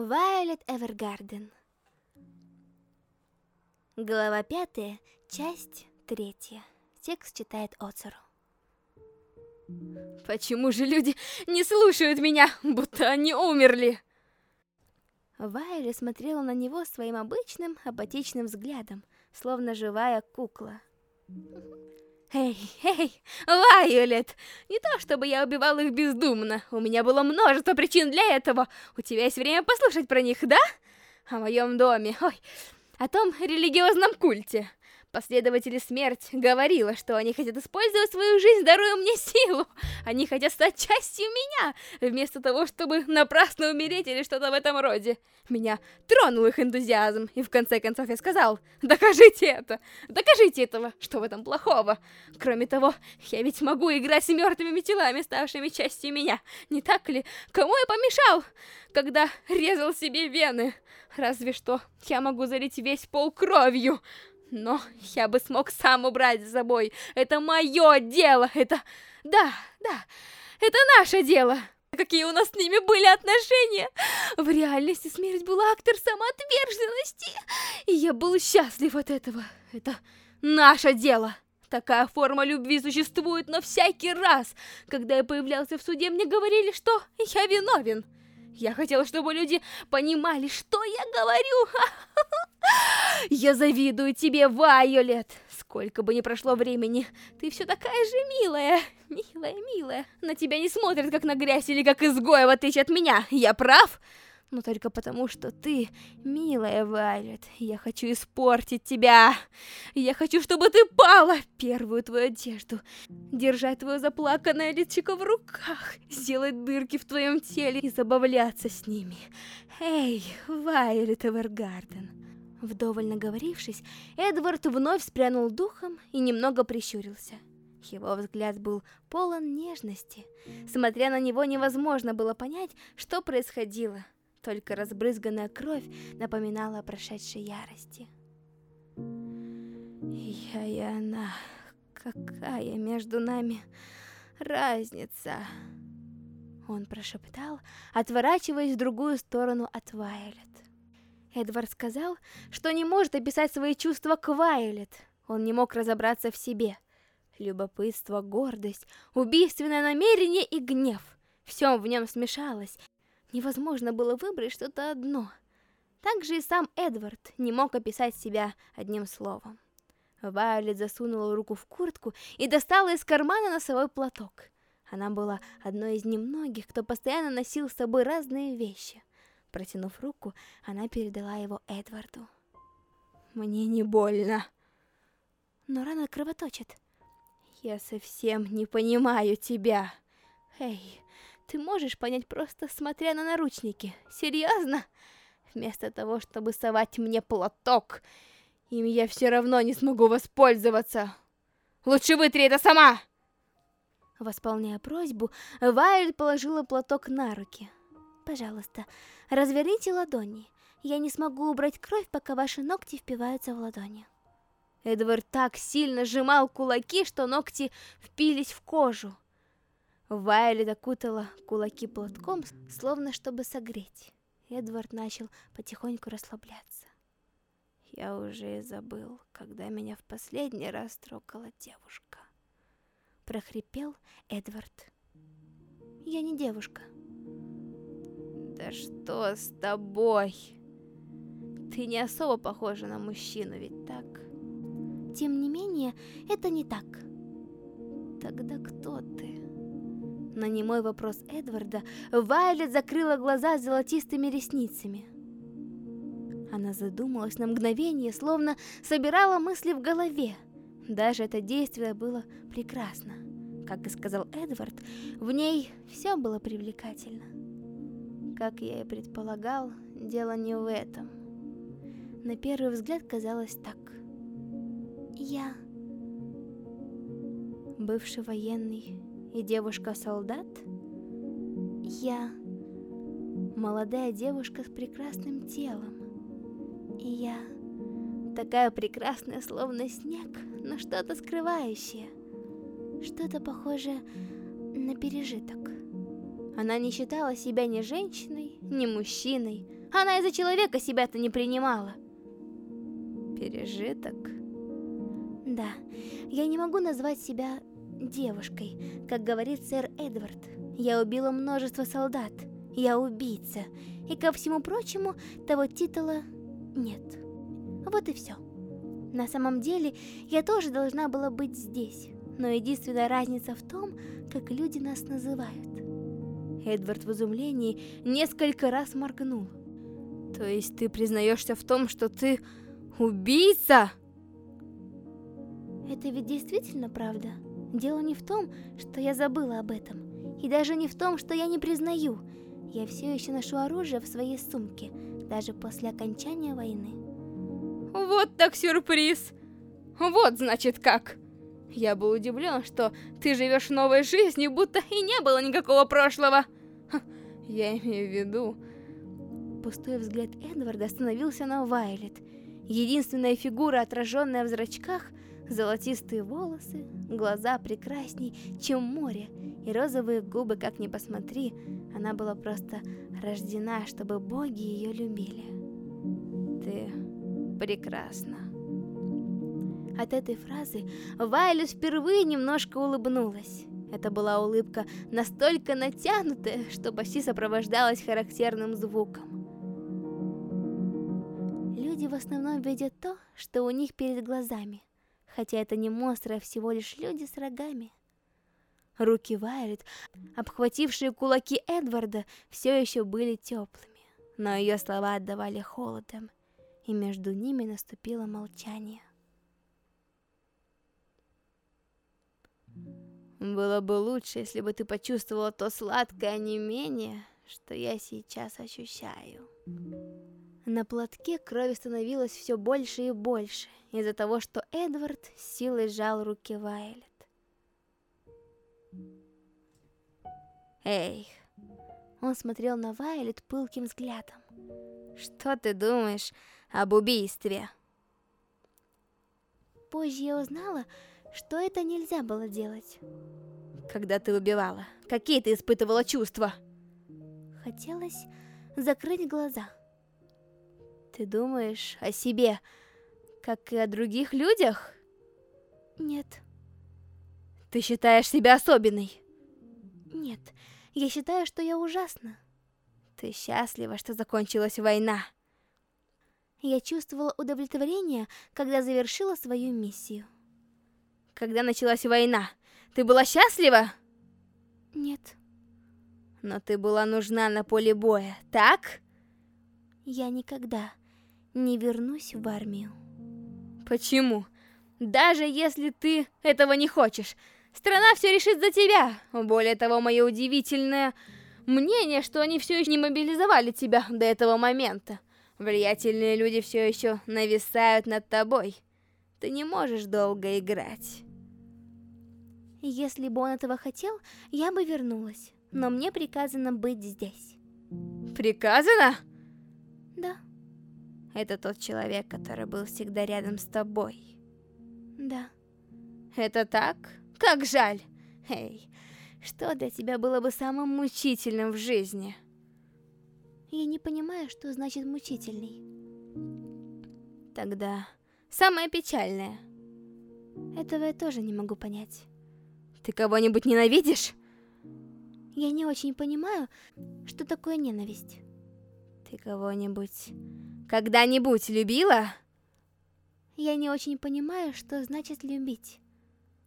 Вайолет Эвергарден Глава пятая, часть третья. Текст читает Оцеру. Почему же люди не слушают меня, будто они умерли? Вайли смотрела на него своим обычным, апатичным взглядом, словно живая кукла. Эй, эй, Вайолет! Не то чтобы я убивал их бездумно, у меня было множество причин для этого. У тебя есть время послушать про них, да? О моем доме, ой, о том религиозном культе. Последователи смерть говорила, что они хотят использовать свою жизнь, даруя мне силу. Они хотят стать частью меня, вместо того, чтобы напрасно умереть или что-то в этом роде. Меня тронул их энтузиазм, и в конце концов я сказал, докажите это, докажите этого, что в этом плохого. Кроме того, я ведь могу играть с мертвыми телами, ставшими частью меня, не так ли? Кому я помешал, когда резал себе вены? Разве что я могу залить весь пол кровью. Но я бы смог сам убрать за собой. Это мое дело. Это... Да, да, это наше дело. Какие у нас с ними были отношения. В реальности смерть была актор самоотверженности. И я был счастлив от этого. Это наше дело. Такая форма любви существует, но всякий раз, когда я появлялся в суде, мне говорили, что я виновен. Я хотела, чтобы люди понимали, что я говорю. Я завидую тебе, Вайолет. Сколько бы ни прошло времени, ты все такая же милая. Милая, милая. На тебя не смотрят, как на грязь или как изгоя, в отличие от меня. Я прав? Но только потому, что ты, милая Вайлет, я хочу испортить тебя. Я хочу, чтобы ты пала, первую твою одежду, держать твое заплаканное личико в руках, сделать дырки в твоем теле и забавляться с ними. Эй, Вайлет Эвергарден. Вдоволь наговорившись, Эдвард вновь спрянул духом и немного прищурился. Его взгляд был полон нежности. Смотря на него, невозможно было понять, что происходило. Только разбрызганная кровь напоминала о прошедшей ярости. Я и она, какая между нами разница? Он прошептал, отворачиваясь в другую сторону от Вайолет. Эдвард сказал, что не может описать свои чувства к Вайолет. Он не мог разобраться в себе. Любопытство, гордость, убийственное намерение и гнев. Все в нем смешалось, Невозможно было выбрать что-то одно. Также и сам Эдвард не мог описать себя одним словом. Вайолет засунула руку в куртку и достала из кармана носовой платок. Она была одной из немногих, кто постоянно носил с собой разные вещи. Протянув руку, она передала его Эдварду. «Мне не больно». «Но рана кровоточит». «Я совсем не понимаю тебя». «Эй, ты можешь понять просто смотря на наручники. Серьезно? Вместо того, чтобы совать мне платок, им я все равно не смогу воспользоваться. Лучше вытри это сама! Восполняя просьбу, Вайлд положила платок на руки. Пожалуйста, разверните ладони. Я не смогу убрать кровь, пока ваши ногти впиваются в ладони. Эдвард так сильно сжимал кулаки, что ногти впились в кожу. Вайли окутала кулаки платком, словно чтобы согреть. Эдвард начал потихоньку расслабляться. Я уже и забыл, когда меня в последний раз трогала девушка. Прохрипел Эдвард. Я не девушка. Да что с тобой? Ты не особо похожа на мужчину, ведь так? Тем не менее, это не так. Тогда кто ты? На немой вопрос Эдварда Вайлет закрыла глаза золотистыми ресницами. Она задумалась на мгновение, словно собирала мысли в голове. Даже это действие было прекрасно. Как и сказал Эдвард, в ней все было привлекательно. Как я и предполагал, дело не в этом. На первый взгляд казалось так. Я бывший военный и девушка-солдат? Я молодая девушка с прекрасным телом. И я такая прекрасная, словно снег, но что-то скрывающее. Что-то похожее на пережиток. Она не считала себя ни женщиной, ни мужчиной. Она из-за человека себя-то не принимала. Пережиток? Да, я не могу назвать себя девушкой, как говорит сэр Эдвард. Я убила множество солдат. Я убийца. И ко всему прочему, того титула нет. Вот и все. На самом деле, я тоже должна была быть здесь. Но единственная разница в том, как люди нас называют. Эдвард в изумлении несколько раз моргнул. То есть ты признаешься в том, что ты убийца? Это ведь действительно правда. Дело не в том, что я забыла об этом. И даже не в том, что я не признаю. Я все еще ношу оружие в своей сумке, даже после окончания войны. Вот так сюрприз! Вот значит как! Я был удивлен, что ты живешь новой жизнью, будто и не было никакого прошлого. Я имею в виду... Пустой взгляд Эдварда остановился на Вайлет. Единственная фигура, отраженная в зрачках, золотистые волосы, глаза прекрасней, чем море, и розовые губы, как ни посмотри, она была просто рождена, чтобы боги ее любили. Ты прекрасна. От этой фразы Вайлет впервые немножко улыбнулась. Это была улыбка настолько натянутая, что почти сопровождалась характерным звуком. Люди в основном видят то, что у них перед глазами, хотя это не монстры, а всего лишь люди с рогами. Руки Вайлет, обхватившие кулаки Эдварда, все еще были теплыми, но ее слова отдавали холодом, и между ними наступило молчание. Было бы лучше, если бы ты почувствовала то сладкое онемение, что я сейчас ощущаю. На платке крови становилось все больше и больше, из-за того, что Эдвард силой сжал руки Вайлет. Эй! Он смотрел на Вайлет пылким взглядом. Что ты думаешь об убийстве? Позже я узнала, что это нельзя было делать. Когда ты убивала, какие ты испытывала чувства? Хотелось закрыть глаза. Ты думаешь о себе, как и о других людях? Нет. Ты считаешь себя особенной? Нет, я считаю, что я ужасна. Ты счастлива, что закончилась война? Я чувствовала удовлетворение, когда завершила свою миссию. Когда началась война, ты была счастлива? Нет. Но ты была нужна на поле боя, так? Я никогда не вернусь в армию. Почему? Даже если ты этого не хочешь, страна все решит за тебя. Более того, мое удивительное мнение, что они все еще не мобилизовали тебя до этого момента. Влиятельные люди все еще нависают над тобой. Ты не можешь долго играть. Если бы он этого хотел, я бы вернулась. Но мне приказано быть здесь. Приказано? Это тот человек, который был всегда рядом с тобой. Да. Это так? Как жаль. Эй, что для тебя было бы самым мучительным в жизни? Я не понимаю, что значит мучительный. Тогда самое печальное. Этого я тоже не могу понять. Ты кого-нибудь ненавидишь? Я не очень понимаю, что такое ненависть. Ты кого-нибудь когда-нибудь любила? Я не очень понимаю, что значит любить.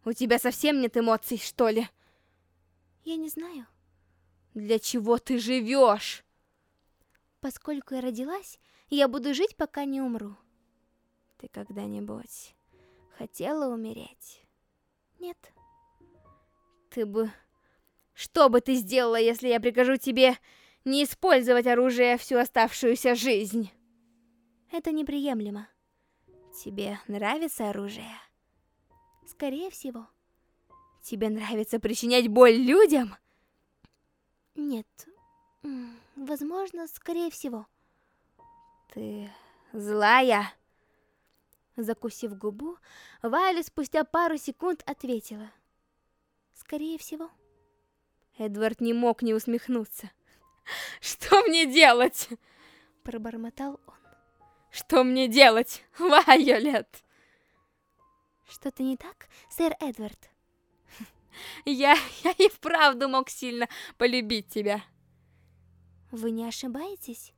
У тебя совсем нет эмоций, что ли? Я не знаю. Для чего ты живешь? Поскольку я родилась, я буду жить, пока не умру. Ты когда-нибудь хотела умереть? Нет. Ты бы... Что бы ты сделала, если я прикажу тебе не использовать оружие всю оставшуюся жизнь? Это неприемлемо. Тебе нравится оружие? Скорее всего. Тебе нравится причинять боль людям? Нет. Возможно, скорее всего. Ты злая? Закусив губу, Вайли спустя пару секунд ответила. Скорее всего. Эдвард не мог не усмехнуться. Что мне делать? Пробормотал он. Что мне делать, Вайолет? Что-то не так, сэр Эдвард? Я, я и вправду мог сильно полюбить тебя. Вы не ошибаетесь?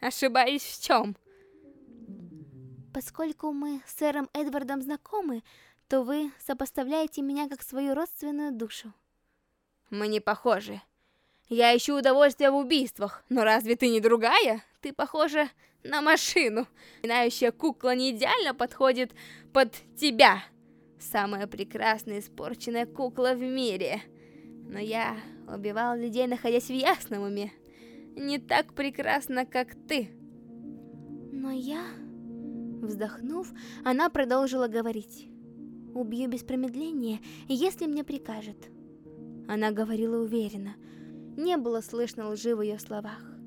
Ошибаюсь в чем? Поскольку мы с сэром Эдвардом знакомы, то вы сопоставляете меня как свою родственную душу. Мы не похожи. Я ищу удовольствие в убийствах, но разве ты не другая? Ты похожа на машину. Знающая кукла не идеально подходит под тебя. Самая прекрасная испорченная кукла в мире. Но я убивал людей, находясь в ясном уме. Не так прекрасно, как ты. Но я... Вздохнув, она продолжила говорить. «Убью без промедления, если мне прикажет». Она говорила уверенно. Не было слышно лжи в ее словах.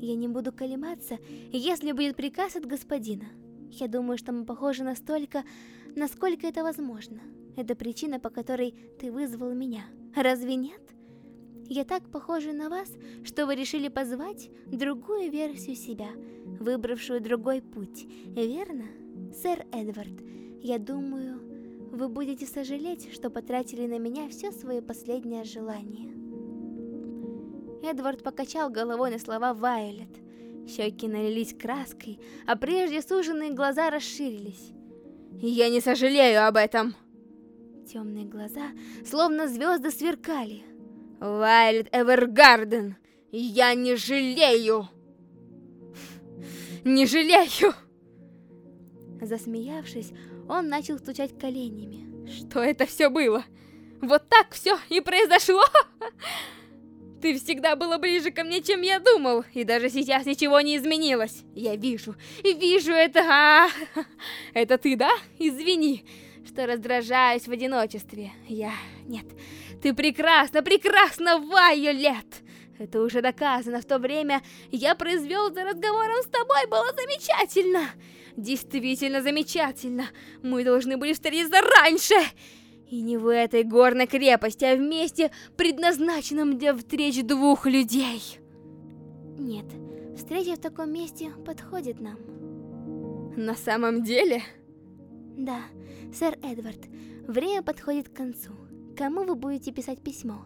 «Я не буду колебаться, если будет приказ от господина. Я думаю, что мы похожи настолько, насколько это возможно. Это причина, по которой ты вызвал меня. Разве нет? Я так похожа на вас, что вы решили позвать другую версию себя, выбравшую другой путь, верно? Сэр Эдвард, я думаю, вы будете сожалеть, что потратили на меня все свое последнее желание. Эдвард покачал головой на слова Вайолет. Щеки налились краской, а прежде суженные глаза расширились. «Я не сожалею об этом!» Темные глаза, словно звезды, сверкали. «Вайлет Эвергарден, я не жалею!» «Не жалею!» Засмеявшись, он начал стучать коленями. «Что это все было? Вот так все и произошло!» Ты всегда была ближе ко мне, чем я думал, и даже сейчас ничего не изменилось. Я вижу, вижу это, а, это ты, да? Извини, что раздражаюсь в одиночестве. Я... нет, ты прекрасна, прекрасна, Вайолет! Это уже доказано, в то время я произвел за разговором с тобой, было замечательно! Действительно замечательно! Мы должны были встретиться раньше! И не в этой горной крепости, а в месте, предназначенном для встреч двух людей. Нет, встреча в таком месте подходит нам. На самом деле? Да, сэр Эдвард, время подходит к концу. Кому вы будете писать письмо?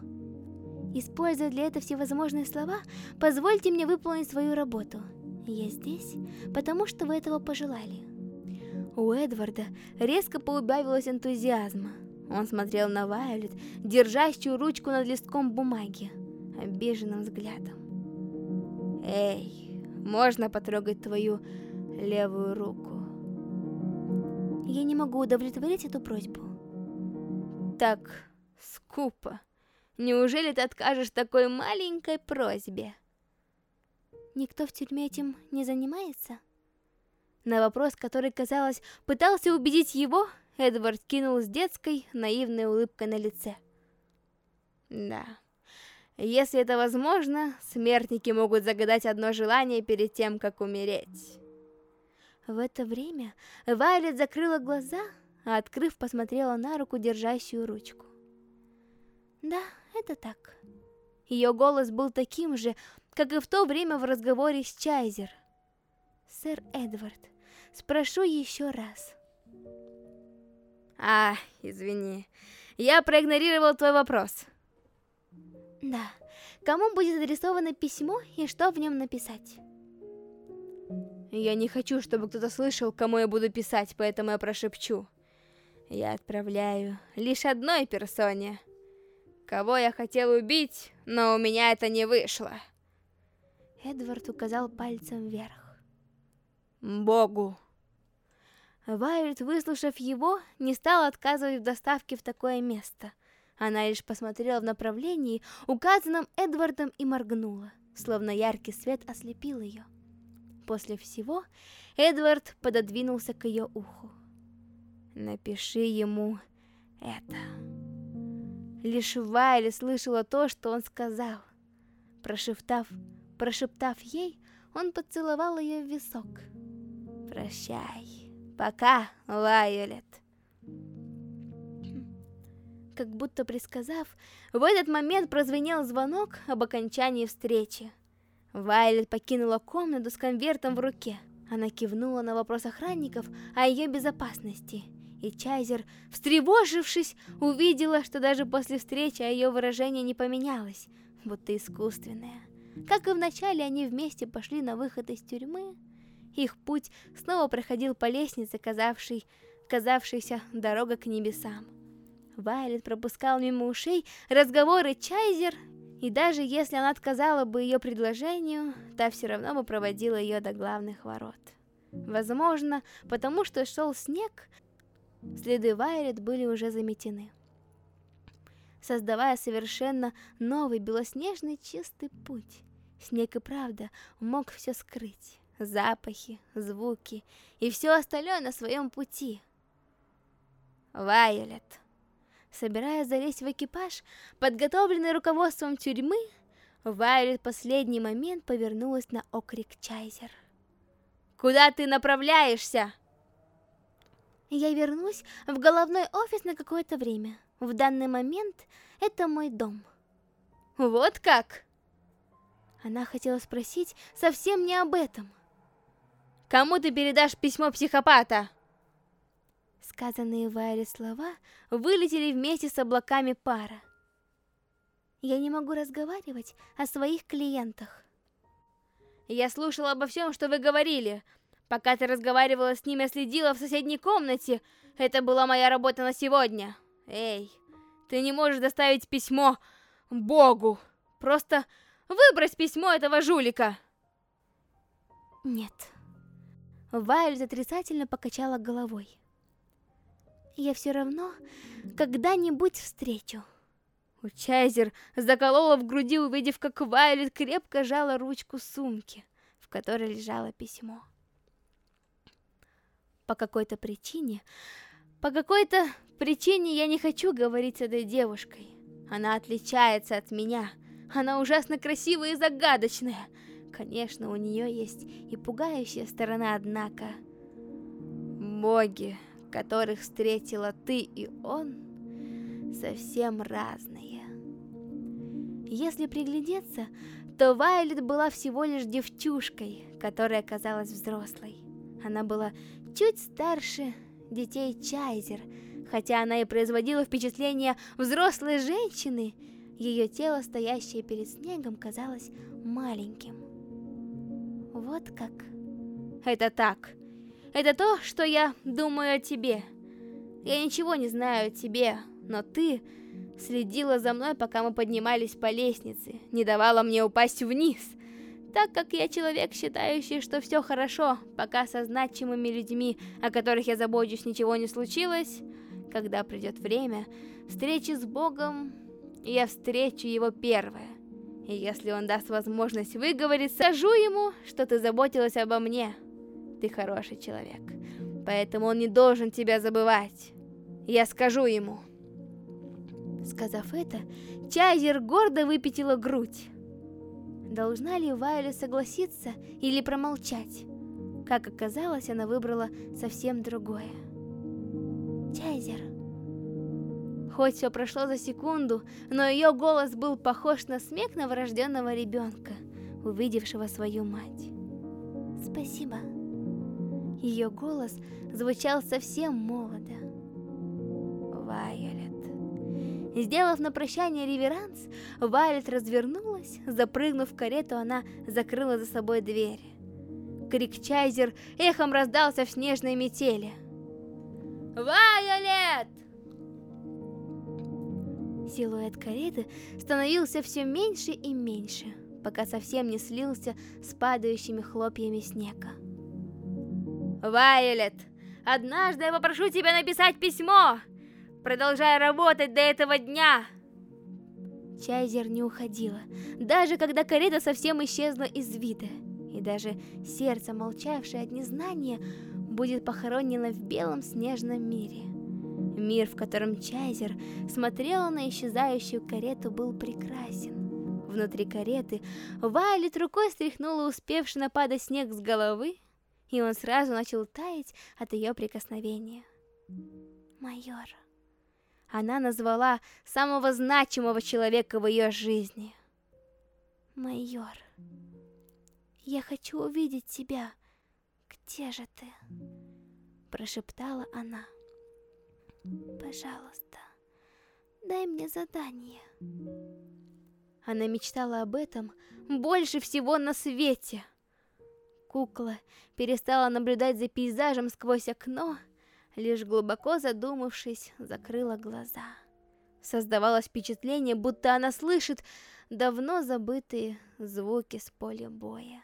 Используя для этого всевозможные слова, позвольте мне выполнить свою работу. Я здесь, потому что вы этого пожелали. У Эдварда резко поубавилось энтузиазма. Он смотрел на Вайолет, держащую ручку над листком бумаги, обиженным взглядом. «Эй, можно потрогать твою левую руку?» «Я не могу удовлетворить эту просьбу». «Так скупо. Неужели ты откажешь такой маленькой просьбе?» «Никто в тюрьме этим не занимается?» На вопрос, который, казалось, пытался убедить его, Эдвард кинул с детской, наивной улыбкой на лице. Да. Если это возможно, смертники могут загадать одно желание перед тем, как умереть. В это время Вайлет закрыла глаза, а открыв, посмотрела на руку, держащую ручку. Да, это так. Ее голос был таким же, как и в то время в разговоре с Чайзер. Сэр Эдвард, спрошу еще раз. А, извини. Я проигнорировал твой вопрос. Да. Кому будет адресовано письмо и что в нем написать? Я не хочу, чтобы кто-то слышал, кому я буду писать, поэтому я прошепчу. Я отправляю лишь одной персоне. Кого я хотел убить, но у меня это не вышло. Эдвард указал пальцем вверх. Богу. Вайолет, выслушав его, не стала отказывать в доставке в такое место. Она лишь посмотрела в направлении, указанном Эдвардом, и моргнула, словно яркий свет ослепил ее. После всего Эдвард пододвинулся к ее уху. «Напиши ему это». Лишь Вайли слышала то, что он сказал. Прошептав, прошептав ей, он поцеловал ее в висок. «Прощай». Пока, Вайолет. Как будто предсказав, в этот момент прозвенел звонок об окончании встречи. Вайлет покинула комнату с конвертом в руке. Она кивнула на вопрос охранников о ее безопасности. И Чайзер, встревожившись, увидела, что даже после встречи ее выражение не поменялось, будто искусственное. Как и вначале они вместе пошли на выход из тюрьмы, их путь снова проходил по лестнице, казавшей, казавшейся дорога к небесам. Вайлет пропускал мимо ушей разговоры Чайзер, и даже если она отказала бы ее предложению, та все равно бы проводила ее до главных ворот. Возможно, потому что шел снег, следы Вайлет были уже заметены, создавая совершенно новый белоснежный чистый путь. Снег и правда мог все скрыть, запахи, звуки и все остальное на своем пути. Вайолет. Собираясь залезть в экипаж, подготовленный руководством тюрьмы, Вайолет в последний момент повернулась на окрик Чайзер. «Куда ты направляешься?» Я вернусь в головной офис на какое-то время. В данный момент это мой дом. Вот как? Она хотела спросить совсем не об этом. Кому ты передашь письмо психопата? Сказанные Вайле слова вылетели вместе с облаками пара. Я не могу разговаривать о своих клиентах. Я слушала обо всем, что вы говорили. Пока ты разговаривала с ним, я следила в соседней комнате. Это была моя работа на сегодня. Эй, ты не можешь доставить письмо Богу. Просто выбрось письмо этого жулика. Нет. Вайлет отрицательно покачала головой я все равно когда-нибудь встречу. Чайзер заколола в груди, увидев, как Вайлет крепко жала ручку сумки, в которой лежало письмо. По какой-то причине, по какой-то причине я не хочу говорить с этой девушкой. Она отличается от меня. Она ужасно красивая и загадочная. Конечно, у нее есть и пугающая сторона, однако... Боги которых встретила ты и он, совсем разные. Если приглядеться, то Вайлет была всего лишь девчушкой, которая казалась взрослой. Она была чуть старше детей Чайзер, хотя она и производила впечатление взрослой женщины, ее тело, стоящее перед снегом, казалось маленьким. Вот как. Это так. Это то, что я думаю о тебе. Я ничего не знаю о тебе, но ты следила за мной, пока мы поднимались по лестнице, не давала мне упасть вниз. Так как я человек, считающий, что все хорошо, пока со значимыми людьми, о которых я забочусь, ничего не случилось, когда придет время встречи с Богом, я встречу его первое. И если он даст возможность выговорить, скажу ему, что ты заботилась обо мне ты хороший человек. Поэтому он не должен тебя забывать. Я скажу ему. Сказав это, Чайзер гордо выпятила грудь. Должна ли Вайля согласиться или промолчать? Как оказалось, она выбрала совсем другое. Чайзер. Хоть все прошло за секунду, но ее голос был похож на смех новорожденного ребенка, увидевшего свою мать. Спасибо. Ее голос звучал совсем молодо. Вайолет. Сделав на прощание реверанс, Вайолет развернулась, запрыгнув в карету, она закрыла за собой дверь. Крик Чайзер эхом раздался в снежной метели. «Вайолет!» Силуэт кареты становился все меньше и меньше, пока совсем не слился с падающими хлопьями снега. Вайолет, однажды я попрошу тебя написать письмо, продолжая работать до этого дня. Чайзер не уходила, даже когда карета совсем исчезла из вида, и даже сердце, молчавшее от незнания, будет похоронено в белом снежном мире. Мир, в котором Чайзер смотрела на исчезающую карету, был прекрасен. Внутри кареты Вайлет рукой стряхнула успевший нападать снег с головы, и он сразу начал таять от ее прикосновения. Майор. Она назвала самого значимого человека в ее жизни. Майор. Я хочу увидеть тебя. Где же ты? Прошептала она. Пожалуйста, дай мне задание. Она мечтала об этом больше всего на свете. Кукла перестала наблюдать за пейзажем сквозь окно, лишь глубоко задумавшись, закрыла глаза. Создавалось впечатление, будто она слышит давно забытые звуки с поля боя.